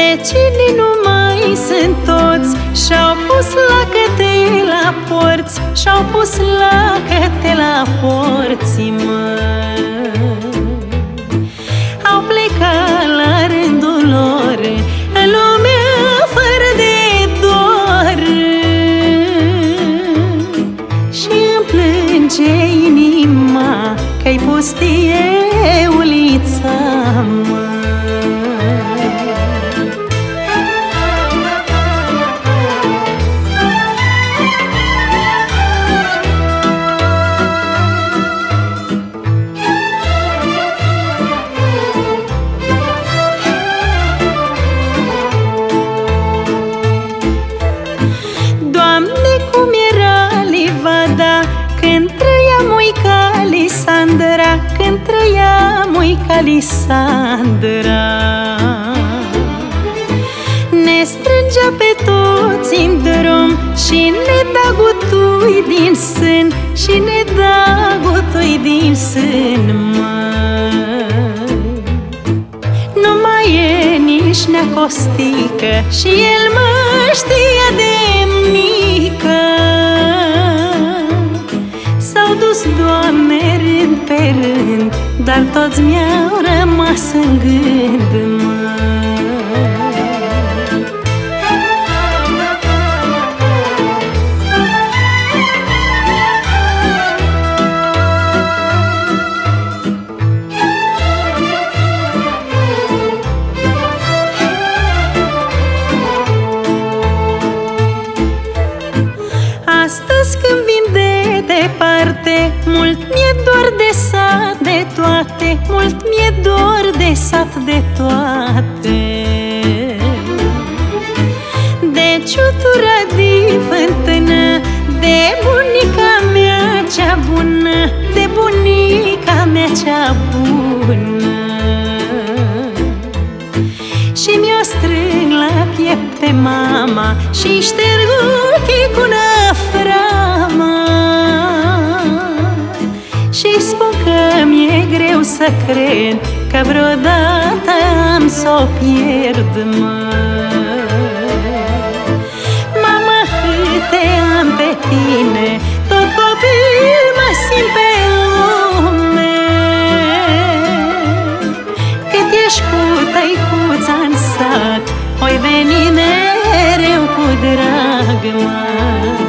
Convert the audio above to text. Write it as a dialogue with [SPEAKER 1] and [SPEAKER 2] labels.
[SPEAKER 1] Vecinii nu mai sunt toți. Și-au pus lacăte la porți. Și-au pus lacăte la porți, mă. Au plecat la rândul lor În lumea fără de dor. Și îmi plânge inima Că-i pustie trăia muica Lisandra Ne strângea pe toți în drum Și ne da gutui din sân Și ne da gutui din sân, măi nu mai e nici neacostică Și el mă știa de Doamne, rând pe rând Dar toți mi-au rămas în gând, mă Astăzi când vin de departe. Mult mi-e dor de sat de toate Mult mi-e dor de sat de toate. De ciutura de fântână De bunica mea cea bună De bunica mea cea bună. Și mi-o strâng la piept pe mama Și șterg greu să cred Că vreodată am să o pierd, mă. Mamă, câte am pe tine Tot copil mă simt pe lume. Cât ești cu tăicuța în sat Oi veni mereu cu drag, mă.